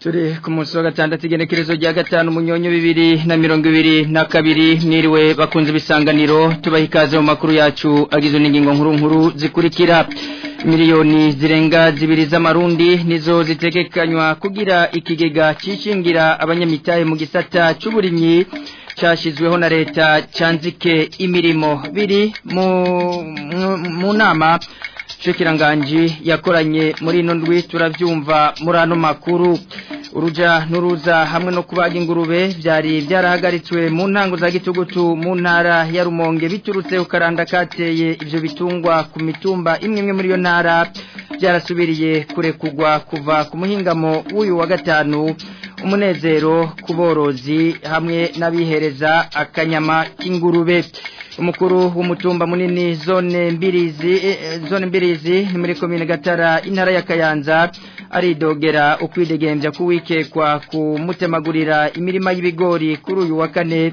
turi ku munsi wa gatandatu igenekerezo rya gatanu umunyonyo bibiri na mirongo ibiri na kabiri mwiriwe bakunze ibisanganiro tubaha ikaze mu makuru yacu agizwe n'ingingo nkuru nkuru zikurikira miliyoni zirenga zibiri z'amarundi nizo zitekekanywa kugira ikigega cishingira abanyamitahe mu gisata cy'uburimyi cyashyizweho na leta cyanzike imirimo biri mu nama shekiranganji yakoranye muri ino ndwi turabyumva muri ano makuru uruja n'uruza hamwe no kubaga ingurube byari byarahagaritswe mu ntango za gitugutu mu ntara ya rumonge biturutse ukaranda kateye ibyo bitungwa ku mitumba imwe imwe muri iyo ntara byarasubiriye kurekugwa kuva ku muhingamo w'uyu wa gatanu umunezero ku borozi hamwe n'abihereza akanyama k'ingurube umukuru w'umutumba munini zone mbirizi eh, eh, zone mbirizi muri komine gatara intara ya kayanza aridogera ukwidegembya kuwikekwa kumutemagurira imirima y'ibigori kuri uyu wa kane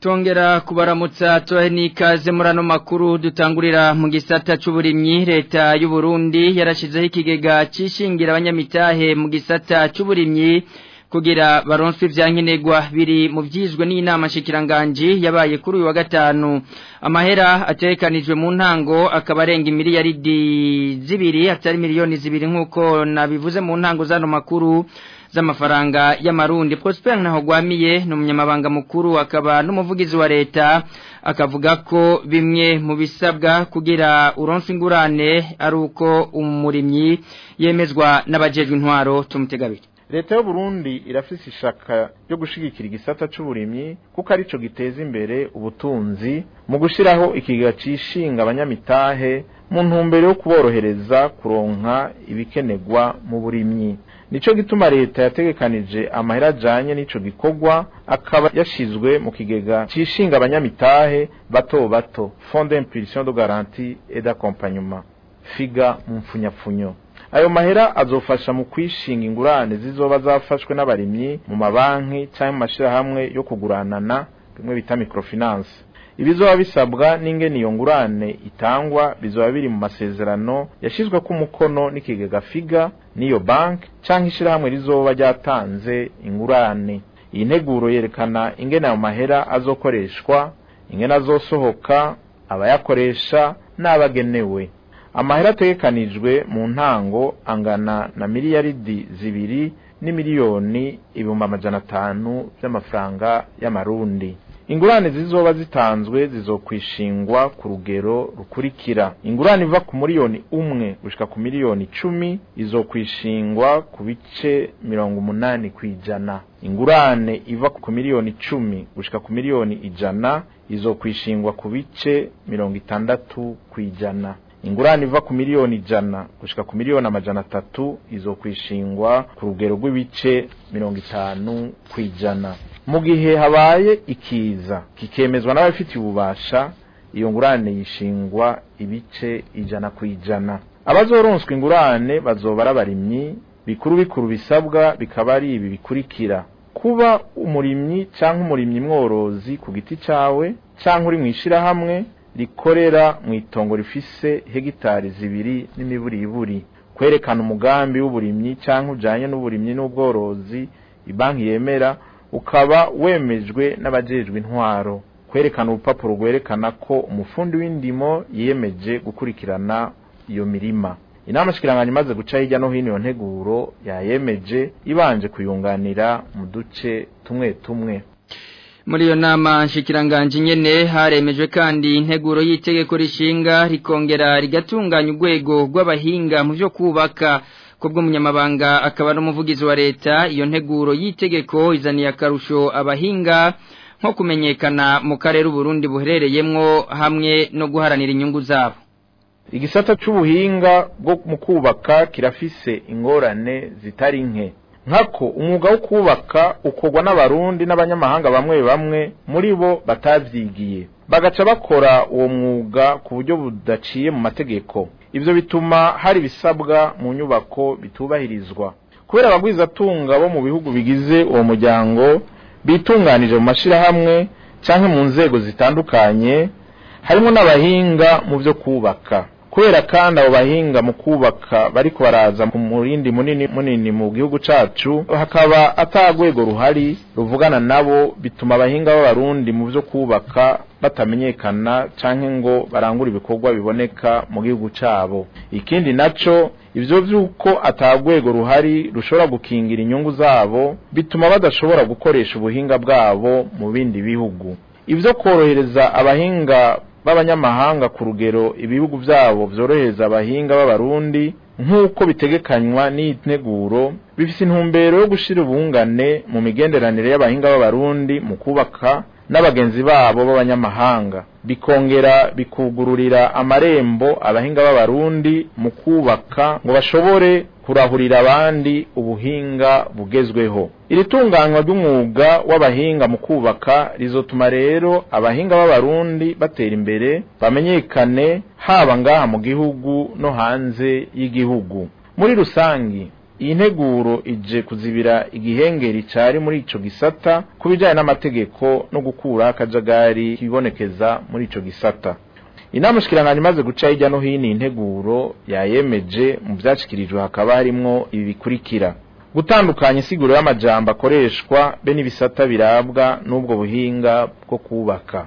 tongera kubaramutsa tuhe n'ikaze muri ano makuru dutangurira mu gisata cy'uburimyi leta y'uburundi yarashyizeho ikigega cyishingira abanyamitahe mu gisata cy'uburimyi kugira baronse ibyankenerwa biri mu byijwe n'inama nshikiranganje yabaye kuri uyu wa gatanu amahera atekanijwe mu ntango akaba arenga miliyaridi zibiri atari miliyoni zibiri nk'uko nabivuze mu ntango z'ano makuru z'amafaranga y'amarundi Prosper ntahogwamiye ni umunyamabanga mukuru akaba n'umuvugizi wa leta akavuga ko bimwe mu bisabwa kugira uronse ingurane ari uko umurimyi yemezwa n'abajejwe intwaro tumutegabire leta Burundi irafise ishaka ryo gushigikira igisata c'uburimyi kuko arico giteza imbere ubutunzi mu gushyiraho ikigega cishinga abanyamitahe mu ntumbero yo kuborohereza kuronka ibikenerwa mu burimyi nico gituma leta yategekanije amahera ajanye n'ico gikorwa akaba yashyizwe mu kigega cishinga abanyamitahe bato bato fond d'impulsion de garantie et d'accompagnement figa mu mfunyapfunyo ayo mahera azofasha mu kwishinga ingurane zizoba zafashwe n'abarimyi mu mabanki cyangwa mu mashyirahamwe yo kuguranana bimwe bita microfinance ibizoba bisabwa n'ingene iyo ngurane itangwa bizoba biri mu masezerano yashyizwe ko umukono n'ikigega figa n'iyo banki cyangwa ishyirahamwe rizoba ryatanze ingurane iyi nteguro yerekana ingene ayo mahera azokoreshwa ingene azosohoka abayakoresha n'abagenewe amahera atekanijwe mu ntango angana na miliyaridi zibiri n'imiliyoni ibihumbi amajana atanu by'amafaranga y'amarundi ingurane zizoba zitanzwe zizokwishingwa ku rugero rukurikira ingurane iva ku miliyoni umwe gushika ku miliyoni icumi izokwishingwa ku bice mirongo umunani ku ijana ingurane iva ku miliyoni icumi gushika ku miliyoni ijana izokwishingwa ku bice mirongo itandatu ku ijana ingurane iva ku miliyoni ijana gushyika ku miliyoni amajana atatu izo kwishingwa ku rugero rw'ibice mirongo itanu ku ijana mu gihe habaye ikiza kikemezwa n'abafitiye ububasha iyo ngurane yishingwa ibice ijana ku ijana abazoronswa ingurane bazoba abarimyi bikuru bikuru bisabwa bikaba ari ibi bikurikira kuba umurimyi cyangwa umurimyi mworozi ku giti cyawe cyangwa uri mu ishyirahamwe rikorera mu itongo rifise hegitari zibiri n'imiburiburi kwerekana umugambi w'uburimyi cyangwa ujyanye n'uburimyi n'ubworozi banki yemera ukaba wemejwe n'abajejwe intwaro kwerekana urupapuro rwerekana ko umufundi w'indimo yiyemeje gukurikirana iyo mirima inama shikiranganya imaze guca hirya no hino iyo nteguro yayemeje ibanje kuyunganira mu duce tumwe tumwe muri iyo nama nshikiranganji nyene haremejwe kandi integuro y'itegeko rishinga rikongera rigatunganya urwego rw'abahinga mu byo kubaka kubwo munyamabanga akaba n'umuvugizi wa leta iyo nteguro y'itegeko izaniye karusho abahinga nko kumenyekana mu karere Burundi buherereyemwo hamwe no guharanira inyungu zabo igisata cy'ubuhinga bwo mu kubaka kirafise ingorane zitari nke nkako umwuga wo kubaka ukorwa n'abarundi n'abanyamahanga bamwe bamwe muri bo batabyigiye bagaca bakora uwo mwuga ku buryo budaciye mu mategeko ibyo bituma hari ibisabwa mu nyubako bitubahirizwa kubera abagwizatunga bo mu bihugu bigize uwo muryango bitunganije mu mashyirahamwe cyangwa mu nzego zitandukanye harimo n'abahinga mu byo kubaka kubera kandi abo bahinga mu kubaka bari baraza ku murindi munini munini mu gihugu cacu hakaba atagwego ruhari ruvugana nabo bituma abahinga b'abarundi mu byo kubaka batamenyekana canke ngo barangure ibikorwa biboneka mu gihugu cyabo ikindi nacyo ivyo byuko atagwego ruhari rushobora gukingira inyungu zabo bituma badashobora gukoresha ubuhinga bwabo mu bindi bihugu ivyo korohereza abahinga b'abanyamahanga ku rugero ibihugu byabo byorohereza abahinga b'abarundi nk'uko bitegekanywa n'iyiteguro bifite intumbero yo gushyira ubungane mu migenderanire y'abahinga b'abarundi mu kubaka n'abagenzi babo b'abanyamahanga bikongera bikugururira amarembo abahinga b'abarundi mu kubaka ngo bashobore kurahurira abandi ubuhinga bugezweho iri tunganywa ry'umwuga w'abahinga mu kubaka rizotuma rero abahinga b'abarundi batera imbere bamenyekane haba ngaha mu gihugu no hanze y'igihugu muri rusange iyi nteguro ije kuzibira igihengeri cyari muri icyo gisata ku bijyanye n'amategeko no gukura akajagari kibonekeza muri icyo gisata inama shikirangantego imaze guca hirya no hino integuro yayemeje mu byashyikirijwe hakaba harimo ibi bikurikira gutandukanya insiguro y'amajambo akoreshwa be n'ibisata birabwa n'ubwo buhinga bwo kubaka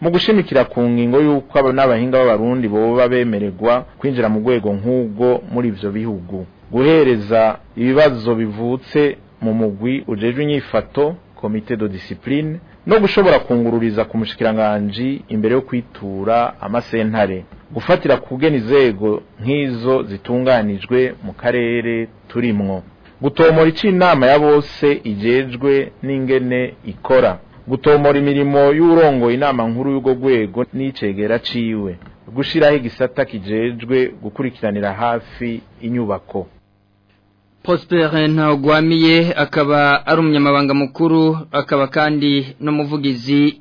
mu gushimikira ku ngingo y'uko n'abahinga b'abarundi boba bemererwa kwinjira mu rwego nk'ubwo muri ibyo bihugu guhereza ibibazo bivutse mu mugwi ujejwe inyifato komite do disipurine no gushobora kungururiza ku mushikiranganji imbere yo kwitura amasentare gufatira ku bwe inzego nk'izo zitunganijwe mu karere turimwo gutomora icyo inama ya bose igejwe n'ingene ikora gutomora imirimo y'urongoye inama nkuru y'urwo rwego n'icegera ciwe gushyiraho igisata kijejwe gukurikiranira hafi inyubako Prospere ntagwamiye akaba ari umunyamabanga mukuru akaba kandi n'umuvugizi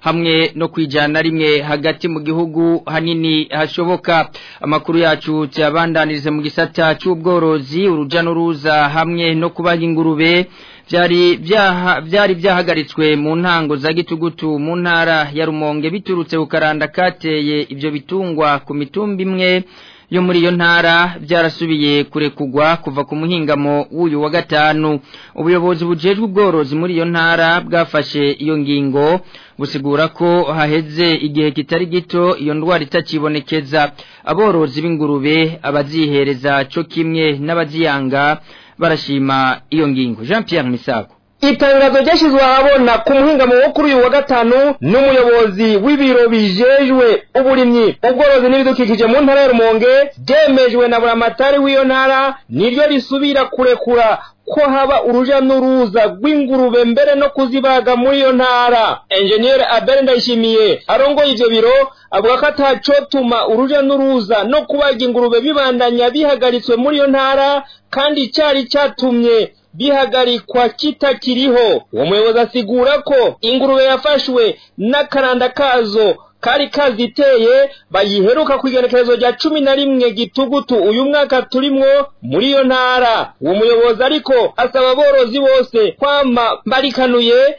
hamwe no kwijyana rimwe hagati mu gihugu hanini hashoboka amakuru yacu tuyabandanirize mu gisata cy'ubworozi urujya n'uruza hamwe no kubaha ingurube byari byahagaritswe mu ntango za gitugutu mu ntara ya rumonge biturutse ku kateye ibyo bitungwa ku mitumba imwe yo muri iyo ntara byarasubiye kurekugwa kuva ku muhingamo w'uyu wa gatanu ubuyobozi bujejwe ubworozi muri iyo ntara bwafashe iyo ngingo gusigura ko haheze igihe kitari gito iyo ndwara itakibonekeza aborozi b'ingurube abazihereza cyo kimwe n'abaziyanga barashima iyo ngingo Jean Pierre Misago itangazo ryashyizwe ahabona ku muhingamo wo kuri uyu wa gatanu n'umuyobozi w'ibiro bijejwe uburimyi ubworozi n'ibidukikije mu ntara ya rumonge byemejwe na buramatari w'iyo ntara niryo risubira kurekura ko haba uruja n'uruza rw'ingurube mbere no kuzibaga muri iyo ntara enjeniyeri abel ndayishimiye arongoye ibyo biro avuga ko atacotuma uruja n'uruza no kubaga ingurube bibandanya bihagaritswe muri iyo ntara kandi cyari cyatumye bihagarikwa kitakiriho uwo muyobozi asigura ko ingurube yafashwe n'akaranda kazo kari kaziteye bayiheruka ku igenekerezo rya cumi na rimwe gitugutu uyu mwaka turimwo muri iyo ntara uwo muyobozi ariko asaba aborozi bose kwama barikanuye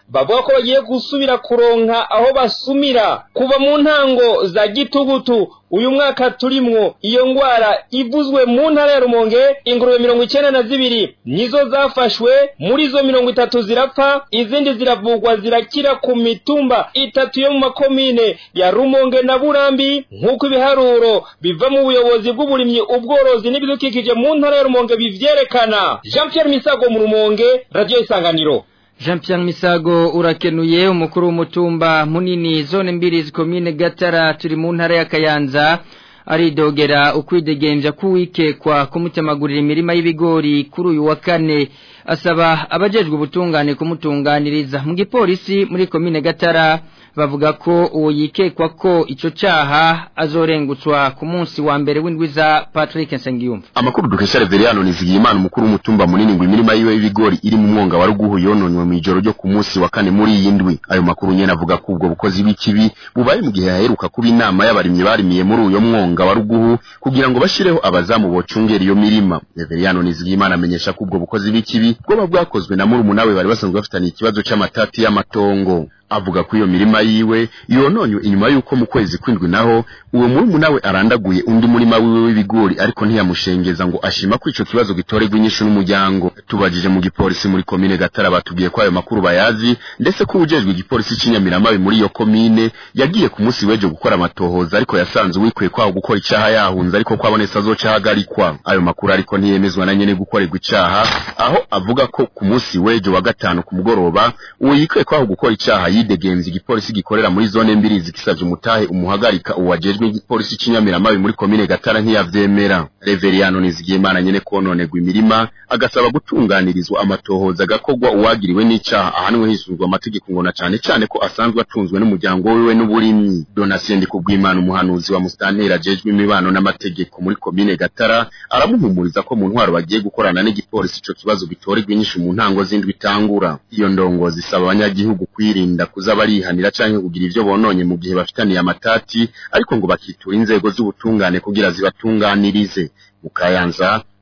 bavuga ko bagiye gusubira kuronka aho basumira kuva mu ntango za gitugutu uyu mwaka turimo iyo ngwara ivuzwe mu ntara ya rumonge ingurube mirongo icyenda na zibiri nizo zafashwe muri zo mirongo itatu zirapfa izindi ziravugwa zirakira ku mitumba itatu yo mu makomine ya rumonge na burambi nk'uko ibiharuro biva mu buyobozi bw'uburimyi ubworozi n'ibidukikije mu ntara ya rumonge bivyerekana jean pierre misago mu rumonge radiyo isanganiro jean misago urakenuye umukuru umutumba munini zone mbiri zikomine gatara turi mu ntara ya kayanza aridogera ukwidegenja k'uwikekwa kumutemagurira imirima y'ibigori kuri uyu wa kane asaba abajejwe ubutungane kumutunganiriza mu gipolisi muri komine gatara bavuga ko uwo yikekwa ko icyo cyaha azorengutswa ku munsi wa mbere w'indwiza Patrick Nsengiyumva amakuru dukesha Reverendo Nizigiyimana umukuru w'umutumba munini ngo imirima yiwe y'ibigori iri mu mwonga wa ruguhu yononywe mu ijoro ryo ku munsi wa kane muri iyi ndwi ayo makuru nyene avuga ko ubwo bukozi bw'ikibi bubaye mu gihe yaheruka kuba inama y'abarimyi barimiye muri uyo mwonga wa ruguhu kugira ngo bashireho abazamu bocungera iyo mirima Reverendo Nizigiyimana amenyesha ko ubwo bukozi bw'ikibi bwakozwe na murumuna we bari basanzwe bafitaniye ikibazo cy'amatati y'amatongo avuga ko iyo mirima yiwe yononywe inyuma y'uko mu kwezi kwindwi naho uwo murumuna nawe arandaguye undi murima wiwe w'ibigori ariko ntiyamushengeza ngo ashima ko icyo kibazo gitorerwa inyishu n'umuryango tubajije mu gipolisi muri komine Gatara batubwiye ko ayo makuru bayazi ndetse ko ujejwe igipolisi cy'Inyamiramabe muri iyo komine yagiye ku munsi wejo gukora amatohoza ariko yasanze uwikwiye kwaho gukora icaha yahunze ariko ko abonetse azocahagarikwa ayo makuru ariko ntiyemezwa na nyene gukorerwa icaha aho avuga ko ku munsi wejo wa gatanu ku mugoroba uwo yikwiye kwaho gukora icaha yidegenza igipolisi gikorera muri zone mbiri zigisavye umutahe umuhagarika uwajejwe igipolisi c'inyamiramabi muri komine gatara ntiyavyemera reveriyano imana nyene kononegwa imirima agasaba gutunganirizwa amatohoza gakogwa uwagiriwe n'icaha ahanwe hisunzwe amategeko ngo na cyane cyane ko asanzwe atunzwe n'umuryango wiwe n'uburimyi donatien ndikubwimana umuhanuzi wa mustanteri ajejwe imibano n'amategeko muri komine gatara aramuhumuriza ko mu ntwaro bagiye gukorana n'igipolisi ico kibazo gitorerwa inyishu mu ntango z'indwi itangura iyo ndongozi isaba abanyagihugu kwirinda kuza barihanira canke kugira ivyo bononye mu gihe bafitaniye amatati ariko ngo bakitura inzego z'ubutungane kugira zibatunganirize mu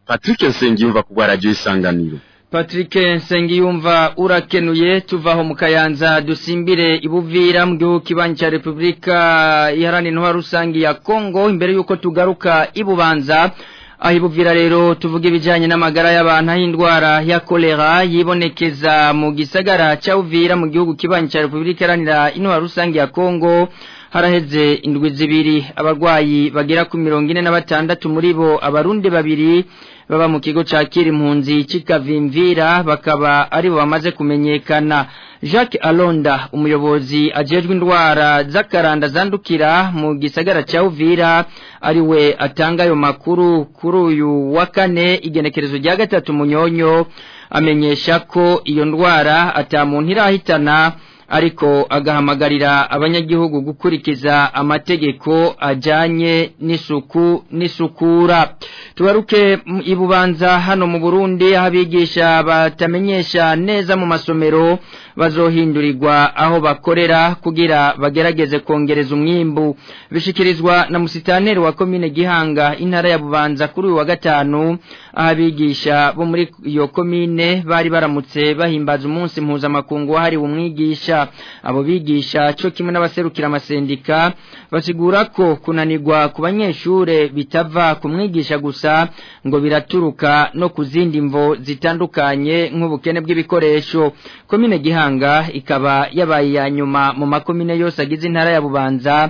Patrick Nsengiyumva ku radio isanganiro Patrick Nsengiyumva urakenuye tuvaho mu dusimbire ibuvira mu gihugu kibanyi cya Republika iharanira intwaro rusangi ya Congo imbere yuko tugaruka ibubanza ahibubwira rero tuvuge ibijyanye n'amagara y'abantu aho indwara ya kolera yibonekeza mu gisagara cya uvira mu gihugu kibanyi cya repubulika iharanira intwaro rusange ya kongo haraheze indwi zibiri abarwayi bagera ku mirongo ine na batandatu muri bo abarundi babiri baba mu kigo cya kirimpunzi cy'ikavimvira bakaba aribo bamaze kumenyekana jacques alonda umuyobozi agejwe indwara z'akaranda zandukira mu gisagara cya uvira ariwe atanga ayo makuru kuri uyu wa kane igenekerezo rya gatatu munyonyo amenyesha ko iyo ndwara atamuntu irahitana ariko agahamagarira abanyagihugu gukurikiza amategeko ajyanye n'isuku n'isukura tubaruke ibubanza hano mu burundi aho abigisha batamenyesha neza mu masomero bazohindurirwa aho bakorera kugira bagerageze kongereza umwimbu bishikirizwa na musitaneri wa komine gihanga intara ya bubanza kuri uyu wa gatanu abigisha bo muri iyo komine bari baramutse bahimbaza umunsi mpuzamakungu wahariwe umwigisha abo bigisha cyo kimwe n'abaserukira amasendika basigura ko kunanirwa ku banyeshure bitava ku mwigisha gusa ngo biraturuka no ku zindi mvo zitandukanye nk'ubukene bw'ibikoresho komine gihanga Makanga ikaba yabaye ya nyuma mu makomine yose agize intara ya Bubanza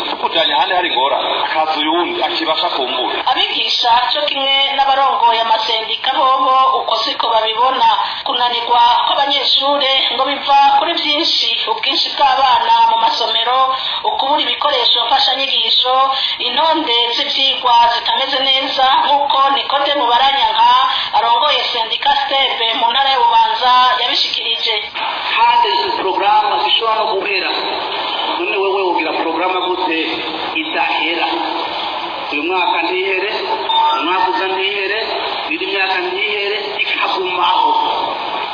tukujanye ahandi hari ingorane akaza uyundi akibasha kumbura abigisha cyo kimwe n'abarongoye amasendika bobo uko siko babibona kunanirwa kw'abanyeshure ngo biva kuri byinshi ubwinshi bw'abana mu masomero ukubura ibikoresho mfashanyigisho intonde z'ivyi inzigwa zitameze neza nk'uko nikote mubaranyanka arongoye sendika stebe mu ntara y'ububanza yabishikirije hatezwe porogaramu zishobora no guhera none wewe ubwira porogaramu gute idahera uyu mwaka ntihere umwaka uza ntihere indi myaka ntihere ikagumaho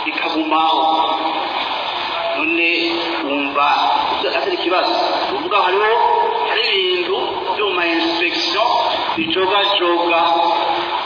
ikagumaho none wumva atari ikibazo uvuga hariho bicogacoga